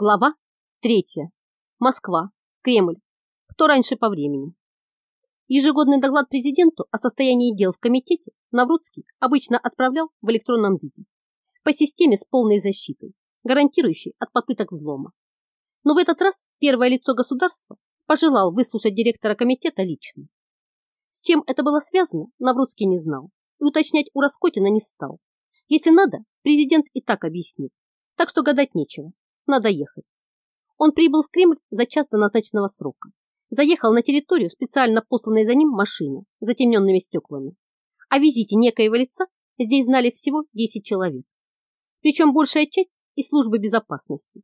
Глава третья. Москва. Кремль. Кто раньше по времени? Ежегодный доклад президенту о состоянии дел в комитете Наврудский обычно отправлял в электронном виде по системе с полной защитой, гарантирующей от попыток взлома. Но в этот раз первое лицо государства пожелал выслушать директора комитета лично. С чем это было связано, Наврудский не знал и уточнять у Раскотина не стал. Если надо, президент и так объяснит, так что гадать нечего надо ехать. Он прибыл в Кремль за час до назначенного срока. Заехал на территорию специально посланной за ним машины с затемненными стеклами. О визите некоего лица здесь знали всего 10 человек. Причем большая часть из службы безопасности.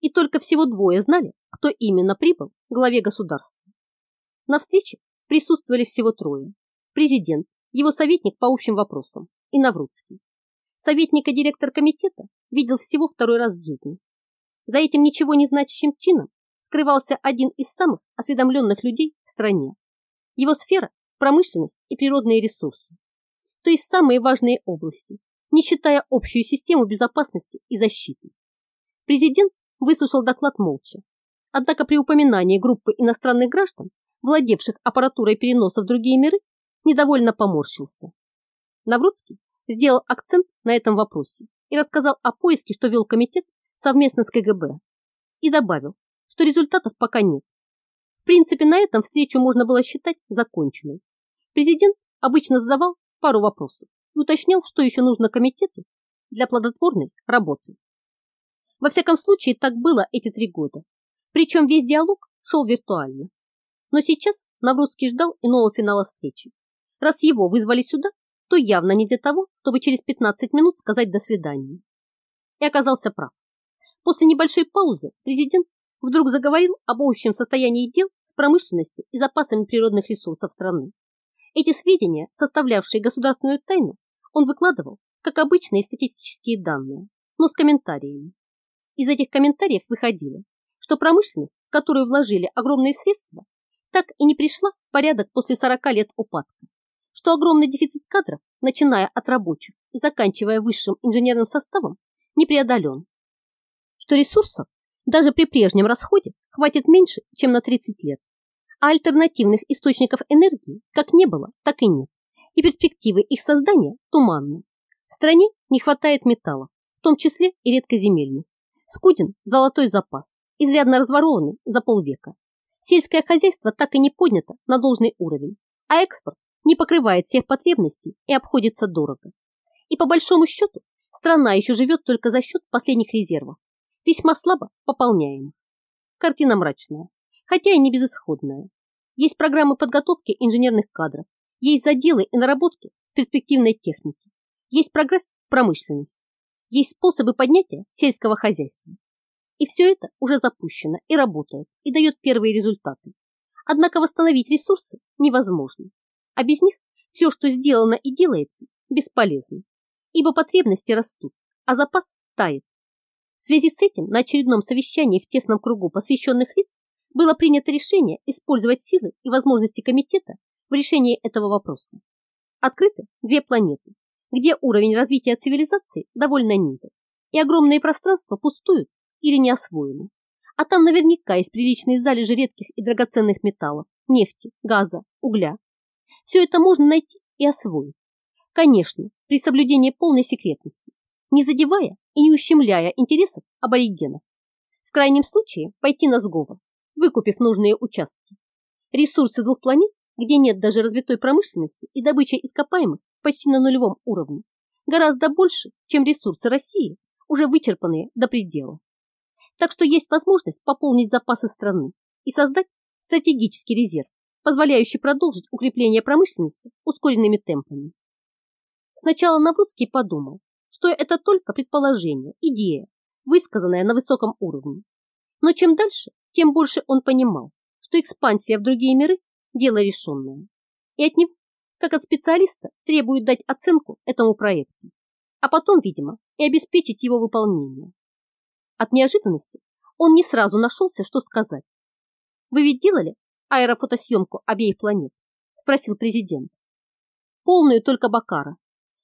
И только всего двое знали, кто именно прибыл к главе государства. На встрече присутствовали всего трое. Президент, его советник по общим вопросам и Наврудский. Советника директор комитета видел всего второй раз в жизни за этим ничего не значащим чином скрывался один из самых осведомленных людей в стране. Его сфера – промышленность и природные ресурсы. То есть самые важные области, не считая общую систему безопасности и защиты. Президент выслушал доклад молча. Однако при упоминании группы иностранных граждан, владевших аппаратурой переноса в другие миры, недовольно поморщился. Наврудский сделал акцент на этом вопросе и рассказал о поиске, что вел комитет совместно с КГБ и добавил, что результатов пока нет. В принципе, на этом встречу можно было считать законченной. Президент обычно задавал пару вопросов и уточнял, что еще нужно комитету для плодотворной работы. Во всяком случае, так было эти три года. Причем весь диалог шел виртуально. Но сейчас Наврудский ждал иного финала встречи. Раз его вызвали сюда, то явно не для того, чтобы через 15 минут сказать «до свидания». И оказался прав. После небольшой паузы президент вдруг заговорил об общем состоянии дел с промышленностью и запасами природных ресурсов страны. Эти сведения, составлявшие государственную тайну, он выкладывал, как обычные статистические данные, но с комментариями. Из этих комментариев выходило, что промышленность, в которую вложили огромные средства, так и не пришла в порядок после 40 лет упадка, что огромный дефицит кадров, начиная от рабочих и заканчивая высшим инженерным составом, не преодолен, что ресурсов даже при прежнем расходе хватит меньше, чем на 30 лет, а альтернативных источников энергии как не было, так и нет, и перспективы их создания туманны. В стране не хватает металла, в том числе и редкоземельных. Скуден золотой запас, изрядно разворованный за полвека. Сельское хозяйство так и не поднято на должный уровень, а экспорт не покрывает всех потребностей и обходится дорого. И по большому счету страна еще живет только за счет последних резервов весьма слабо пополняем. Картина мрачная, хотя и не безысходная. Есть программы подготовки инженерных кадров, есть заделы и наработки в перспективной технике, есть прогресс в промышленности, есть способы поднятия сельского хозяйства. И все это уже запущено и работает, и дает первые результаты. Однако восстановить ресурсы невозможно, а без них все, что сделано и делается, бесполезно, ибо потребности растут, а запас тает. В связи с этим на очередном совещании в тесном кругу посвященных лиц было принято решение использовать силы и возможности комитета в решении этого вопроса. Открыты две планеты, где уровень развития цивилизации довольно низок, и огромные пространства пустуют или не освоены. А там наверняка есть приличные залежи редких и драгоценных металлов, нефти, газа, угля. Все это можно найти и освоить. Конечно, при соблюдении полной секретности, не задевая и не ущемляя интересов аборигенов. В крайнем случае пойти на сговор, выкупив нужные участки. Ресурсы двух планет, где нет даже развитой промышленности и добыча ископаемых почти на нулевом уровне, гораздо больше, чем ресурсы России, уже вычерпанные до предела. Так что есть возможность пополнить запасы страны и создать стратегический резерв, позволяющий продолжить укрепление промышленности ускоренными темпами. Сначала Наврудский подумал, что это только предположение, идея, высказанная на высоком уровне. Но чем дальше, тем больше он понимал, что экспансия в другие миры – дело решенное. И от него, как от специалиста, требует дать оценку этому проекту, а потом, видимо, и обеспечить его выполнение. От неожиданности он не сразу нашелся, что сказать. «Вы ведь делали аэрофотосъемку обеих планет?» – спросил президент. «Полную только Бакара»,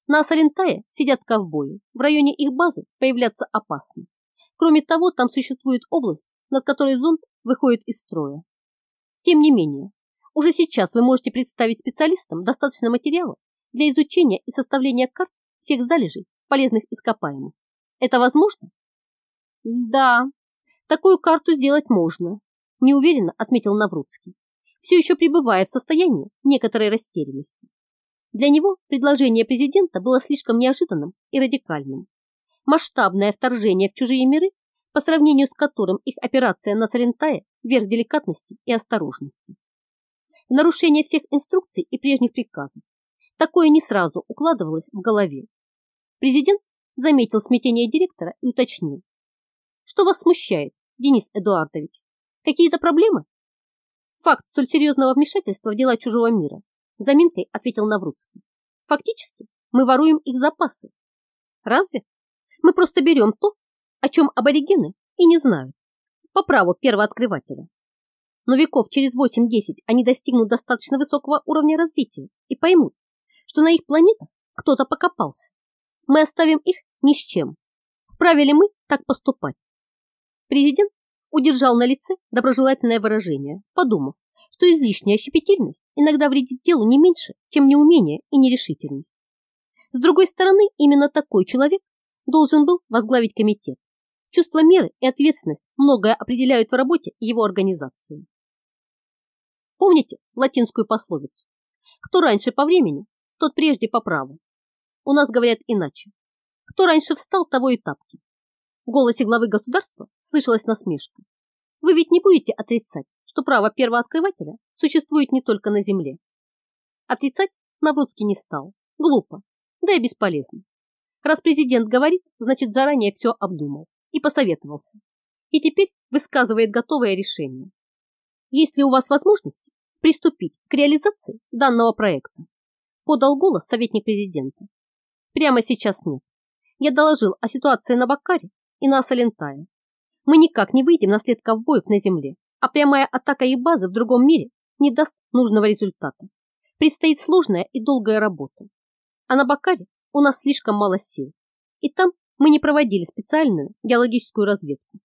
на Асалентае сидят ковбои. В районе их базы появляться опасно. Кроме того, там существует область, над которой зонд выходит из строя. Тем не менее, уже сейчас вы можете представить специалистам достаточно материала для изучения и составления карт всех залежей полезных ископаемых. Это возможно? Да, такую карту сделать можно, неуверенно отметил Наврудский, все еще пребывая в состоянии некоторой растерянности. Для него предложение президента было слишком неожиданным и радикальным. Масштабное вторжение в чужие миры, по сравнению с которым их операция на Салентае – верх деликатности и осторожности нарушение всех инструкций и прежних приказов. Такое не сразу укладывалось в голове. Президент заметил смятение директора и уточнил. Что вас смущает, Денис Эдуардович? Какие-то проблемы? Факт столь серьезного вмешательства в дела чужого мира, заминкой ответил Наврудский. Фактически мы воруем их запасы. Разве? Мы просто берем то, о чем аборигены и не знают, по праву первооткрывателя но веков через 8-10 они достигнут достаточно высокого уровня развития и поймут, что на их планетах кто-то покопался. Мы оставим их ни с чем. Вправе ли мы так поступать? Президент удержал на лице доброжелательное выражение, подумав, что излишняя щепетильность иногда вредит делу не меньше, чем неумение и нерешительность. С другой стороны, именно такой человек должен был возглавить комитет. Чувство меры и ответственность многое определяют в работе его организации. Помните латинскую пословицу? Кто раньше по времени, тот прежде по праву. У нас говорят иначе. Кто раньше встал, того и тапки. В голосе главы государства слышалась насмешка. Вы ведь не будете отрицать, что право первооткрывателя существует не только на земле. Отрицать Наврудский не стал. Глупо, да и бесполезно. Раз президент говорит, значит заранее все обдумал и посоветовался. И теперь высказывает готовое решение. Есть ли у вас возможность приступить к реализации данного проекта? Подал голос советник президента. Прямо сейчас нет. Я доложил о ситуации на Бакаре и на Салентае. Мы никак не выйдем на след ковбоев на земле, а прямая атака их базы в другом мире не даст нужного результата. Предстоит сложная и долгая работа. А на Бакаре у нас слишком мало сил. И там мы не проводили специальную геологическую разведку.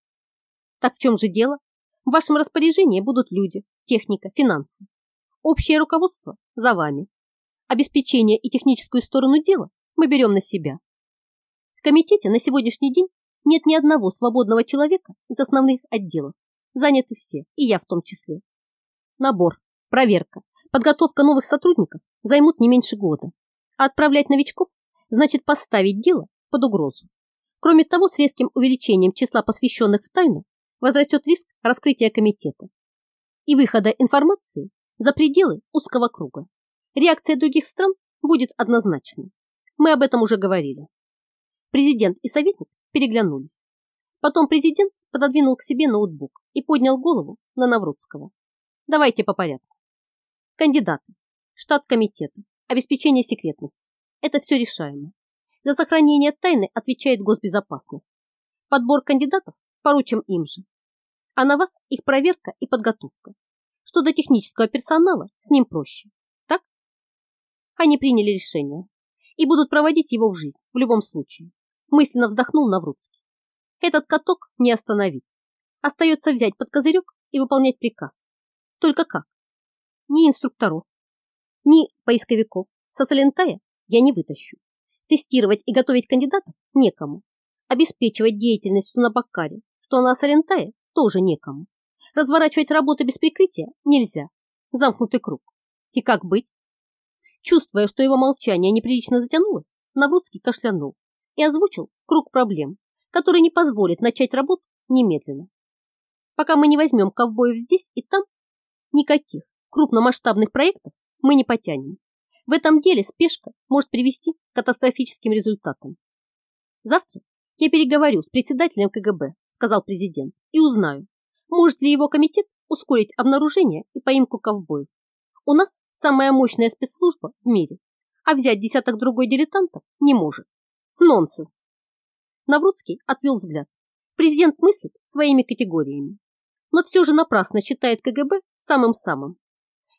Так в чем же дело? В вашем распоряжении будут люди, техника, финансы. Общее руководство за вами. Обеспечение и техническую сторону дела мы берем на себя. В комитете на сегодняшний день нет ни одного свободного человека из основных отделов. Заняты все, и я в том числе. Набор, проверка, подготовка новых сотрудников займут не меньше года. А отправлять новичков значит поставить дело под угрозу. Кроме того, с резким увеличением числа посвященных в тайну возрастет риск раскрытия комитета и выхода информации за пределы узкого круга. Реакция других стран будет однозначной. Мы об этом уже говорили. Президент и советник переглянулись. Потом президент пододвинул к себе ноутбук и поднял голову на Наврудского. Давайте по порядку. Кандидаты, штат комитета, обеспечение секретности. Это все решаемо. За сохранение тайны отвечает госбезопасность. Подбор кандидатов поручим им же а на вас их проверка и подготовка. Что до технического персонала, с ним проще. Так? Они приняли решение и будут проводить его в жизнь в любом случае. Мысленно вздохнул Наврудский. Этот каток не остановить. Остается взять под козырек и выполнять приказ. Только как? Ни инструкторов, ни поисковиков со Салентая я не вытащу. Тестировать и готовить кандидатов некому. Обеспечивать деятельность что на Баккаре, что на Салентае тоже некому. Разворачивать работу без прикрытия нельзя. Замкнутый круг. И как быть? Чувствуя, что его молчание неприлично затянулось, Наврудский кашлянул и озвучил круг проблем, который не позволит начать работу немедленно. Пока мы не возьмем ковбоев здесь и там, никаких крупномасштабных проектов мы не потянем. В этом деле спешка может привести к катастрофическим результатам. Завтра я переговорю с председателем КГБ сказал президент, и узнаю, может ли его комитет ускорить обнаружение и поимку ковбоев. У нас самая мощная спецслужба в мире, а взять десяток другой дилетантов не может. Нонсенс. Наврудский отвел взгляд. Президент мыслит своими категориями, но все же напрасно считает КГБ самым-самым.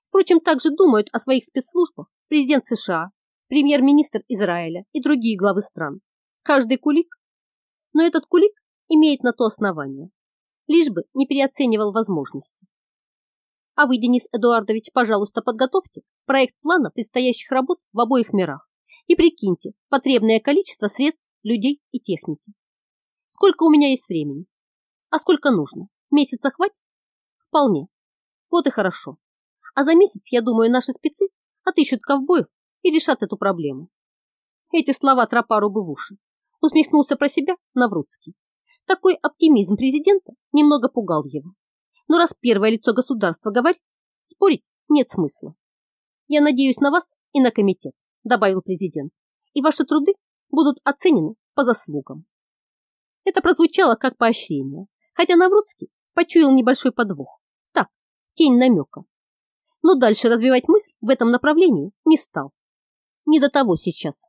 Впрочем, также думают о своих спецслужбах президент США, премьер-министр Израиля и другие главы стран. Каждый кулик. Но этот кулик имеет на то основание, лишь бы не переоценивал возможности. А вы, Денис Эдуардович, пожалуйста, подготовьте проект плана предстоящих работ в обоих мирах и прикиньте потребное количество средств, людей и техники. Сколько у меня есть времени? А сколько нужно? Месяца хватит? Вполне. Вот и хорошо. А за месяц, я думаю, наши спецы отыщут ковбоев и решат эту проблему. Эти слова тропару бы в уши. Усмехнулся про себя Наврудский. Такой оптимизм президента немного пугал его. Но раз первое лицо государства говорит, спорить нет смысла. Я надеюсь на вас и на комитет, добавил президент, и ваши труды будут оценены по заслугам. Это прозвучало как поощрение, хотя Наврудский почуял небольшой подвох. Так, тень намека. Но дальше развивать мысль в этом направлении не стал. Не до того сейчас.